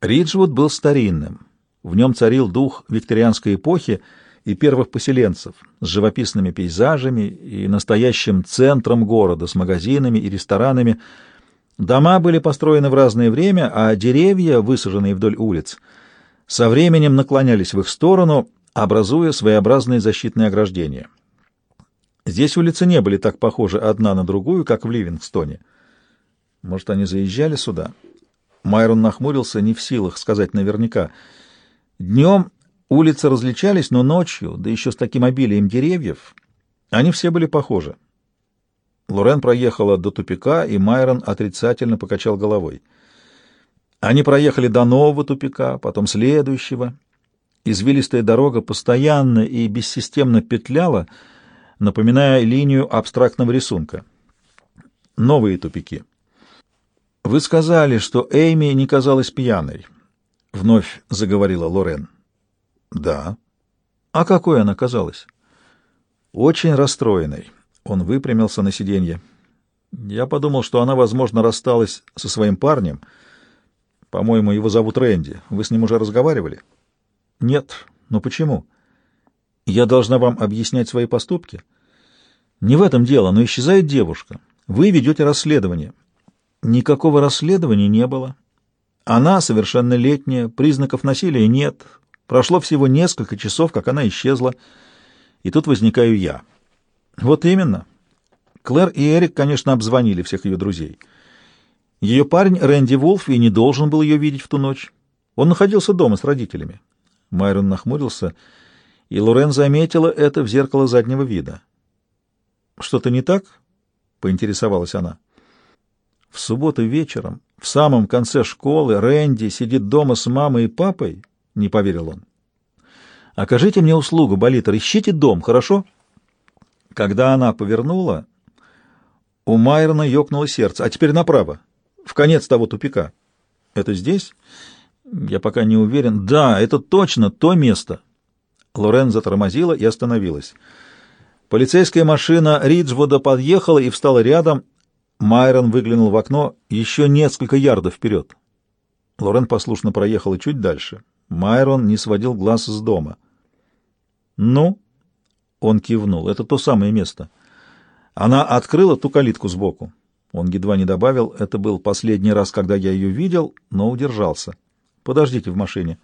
Риджвуд был старинным. В нем царил дух викторианской эпохи и первых поселенцев с живописными пейзажами и настоящим центром города с магазинами и ресторанами. Дома были построены в разное время, а деревья, высаженные вдоль улиц, со временем наклонялись в их сторону, образуя своеобразные защитные ограждения. Здесь улицы не были так похожи одна на другую, как в Ливингстоне. Может, они заезжали сюда? Майрон нахмурился, не в силах сказать наверняка. Днем улицы различались, но ночью, да еще с таким обилием деревьев, они все были похожи. Лорен проехала до тупика, и Майрон отрицательно покачал головой. Они проехали до нового тупика, потом следующего. Извилистая дорога постоянно и бессистемно петляла, напоминая линию абстрактного рисунка. Новые тупики. «Вы сказали, что Эйми не казалась пьяной», — вновь заговорила Лорен. «Да». «А какой она казалась?» «Очень расстроенной». Он выпрямился на сиденье. «Я подумал, что она, возможно, рассталась со своим парнем. По-моему, его зовут Рэнди. Вы с ним уже разговаривали?» «Нет. Но почему?» «Я должна вам объяснять свои поступки?» «Не в этом дело, но исчезает девушка. Вы ведете расследование. Никакого расследования не было. Она совершеннолетняя, признаков насилия нет. Прошло всего несколько часов, как она исчезла. И тут возникаю я. Вот именно. Клэр и Эрик, конечно, обзвонили всех ее друзей. Ее парень Рэнди Вулф и не должен был ее видеть в ту ночь. Он находился дома с родителями. Майрон нахмурился, и Лорен заметила это в зеркало заднего вида. «Что-то не так?» — поинтересовалась она. В субботу вечером, в самом конце школы, Рэнди сидит дома с мамой и папой? Не поверил он. Окажите мне услугу, Болитер, ищите дом, хорошо? Когда она повернула, у Майрона ёкнуло сердце. А теперь направо, в конец того тупика. Это здесь? Я пока не уверен. Да, это точно то место. Лорен затормозила и остановилась. Полицейская машина Риджвуда подъехала и встала рядом, Майрон выглянул в окно еще несколько ярдов вперед. Лорен послушно проехала чуть дальше. Майрон не сводил глаз с дома. «Ну?» — он кивнул. «Это то самое место». Она открыла ту калитку сбоку. Он едва не добавил, это был последний раз, когда я ее видел, но удержался. «Подождите в машине».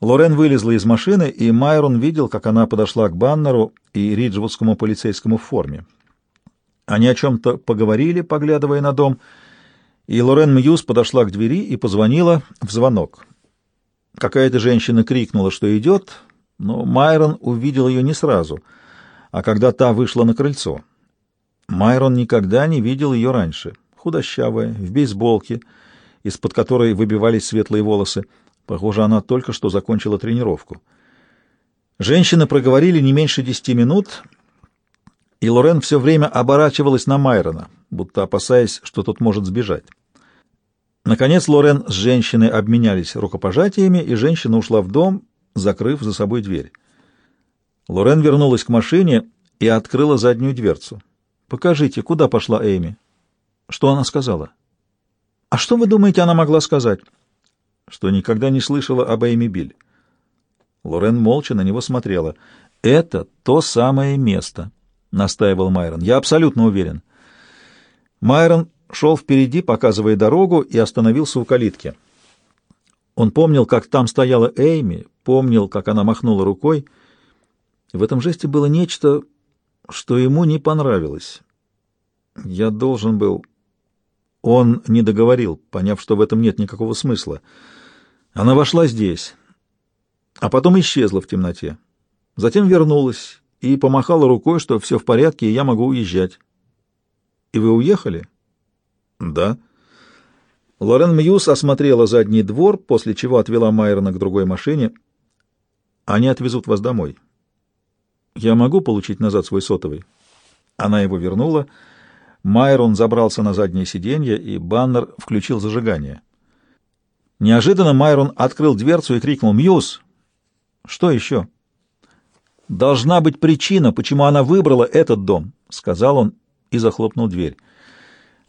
Лорен вылезла из машины, и Майрон видел, как она подошла к Баннеру и Риджвудскому полицейскому в форме. Они о чем-то поговорили, поглядывая на дом, и Лорен Мьюз подошла к двери и позвонила в звонок. Какая-то женщина крикнула, что идет, но Майрон увидел ее не сразу, а когда та вышла на крыльцо. Майрон никогда не видел ее раньше. Худощавая, в бейсболке, из-под которой выбивались светлые волосы. Похоже, она только что закончила тренировку. Женщины проговорили не меньше десяти минут — и Лорен все время оборачивалась на Майрона, будто опасаясь, что тот может сбежать. Наконец Лорен с женщиной обменялись рукопожатиями, и женщина ушла в дом, закрыв за собой дверь. Лорен вернулась к машине и открыла заднюю дверцу. «Покажите, куда пошла Эми?» «Что она сказала?» «А что вы думаете, она могла сказать?» «Что никогда не слышала об Эми Биль». Лорен молча на него смотрела. «Это то самое место». — настаивал Майрон. «Я абсолютно уверен». Майрон шел впереди, показывая дорогу, и остановился у калитки. Он помнил, как там стояла Эйми, помнил, как она махнула рукой. В этом жесте было нечто, что ему не понравилось. «Я должен был...» Он не договорил, поняв, что в этом нет никакого смысла. Она вошла здесь, а потом исчезла в темноте. Затем вернулась и помахала рукой, что все в порядке, и я могу уезжать. «И вы уехали?» «Да». Лорен Мьюз осмотрела задний двор, после чего отвела Майрона к другой машине. «Они отвезут вас домой». «Я могу получить назад свой сотовый?» Она его вернула. Майрон забрался на заднее сиденье, и баннер включил зажигание. Неожиданно Майрон открыл дверцу и крикнул «Мьюз!» «Что еще?» Должна быть причина, почему она выбрала этот дом, — сказал он и захлопнул дверь.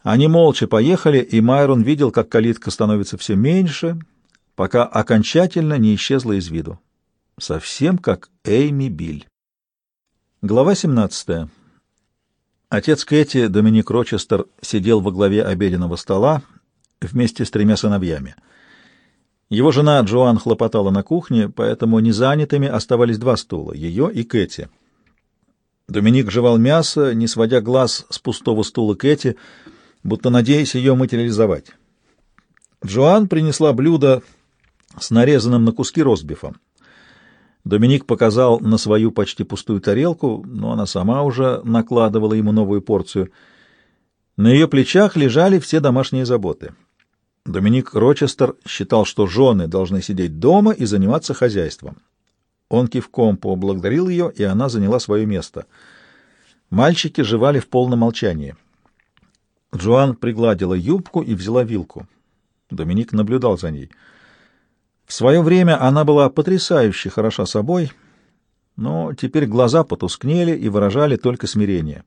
Они молча поехали, и Майрон видел, как калитка становится все меньше, пока окончательно не исчезла из виду. Совсем как Эйми Биль. Глава 17. Отец Кэти, Доминик Рочестер, сидел во главе обеденного стола вместе с тремя сыновьями. Его жена Джоан хлопотала на кухне, поэтому незанятыми оставались два стула — ее и Кэти. Доминик жевал мясо, не сводя глаз с пустого стула Кэти, будто надеясь ее материализовать. Джоан принесла блюдо с нарезанным на куски ростбифом. Доминик показал на свою почти пустую тарелку, но она сама уже накладывала ему новую порцию. На ее плечах лежали все домашние заботы. Доминик Рочестер считал, что жены должны сидеть дома и заниматься хозяйством. Он кивком поблагодарил ее, и она заняла свое место. Мальчики жевали в полном молчании. Джоан пригладила юбку и взяла вилку. Доминик наблюдал за ней. В свое время она была потрясающе хороша собой, но теперь глаза потускнели и выражали только смирение.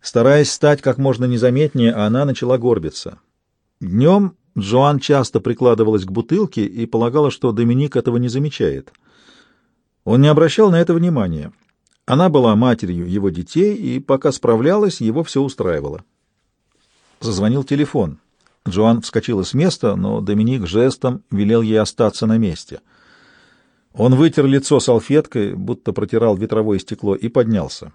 Стараясь стать как можно незаметнее, она начала горбиться. Днем Джоан часто прикладывалась к бутылке и полагала, что Доминик этого не замечает — он не обращал на это внимания. Она была матерью его детей, и пока справлялась, его все устраивало. Зазвонил телефон. Джоан вскочила с места, но Доминик жестом велел ей остаться на месте. Он вытер лицо салфеткой, будто протирал ветровое стекло, и поднялся.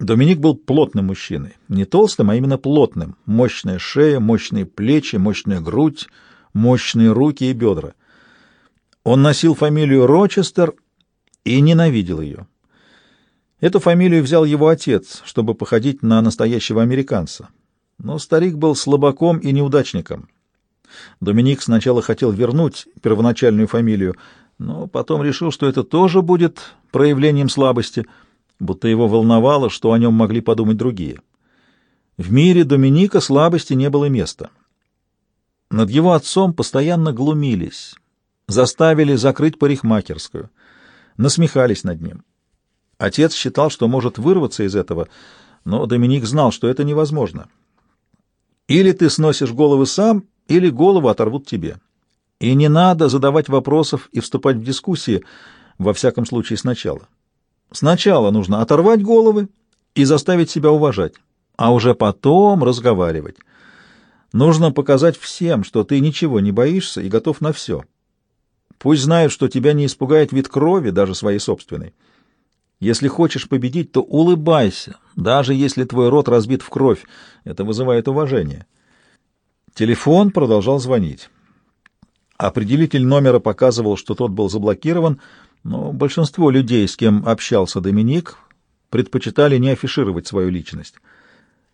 Доминик был плотным мужчиной, не толстым, а именно плотным. Мощная шея, мощные плечи, мощная грудь, мощные руки и бедра. Он носил фамилию Рочестер и ненавидел ее. Эту фамилию взял его отец, чтобы походить на настоящего американца. Но старик был слабаком и неудачником. Доминик сначала хотел вернуть первоначальную фамилию, но потом решил, что это тоже будет проявлением слабости, будто его волновало, что о нем могли подумать другие. В мире Доминика слабости не было места. Над его отцом постоянно глумились, заставили закрыть парикмахерскую, насмехались над ним. Отец считал, что может вырваться из этого, но Доминик знал, что это невозможно. Или ты сносишь головы сам, или голову оторвут тебе. И не надо задавать вопросов и вступать в дискуссии, во всяком случае сначала. Сначала нужно оторвать головы и заставить себя уважать, а уже потом разговаривать. Нужно показать всем, что ты ничего не боишься и готов на все. Пусть знают, что тебя не испугает вид крови, даже своей собственной. Если хочешь победить, то улыбайся, даже если твой рот разбит в кровь. Это вызывает уважение. Телефон продолжал звонить. Определитель номера показывал, что тот был заблокирован, но большинство людей, с кем общался Доминик, предпочитали не афишировать свою личность.